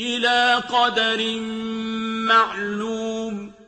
إِلَىٰ قَدَرٍ مَّعْلُومٍ.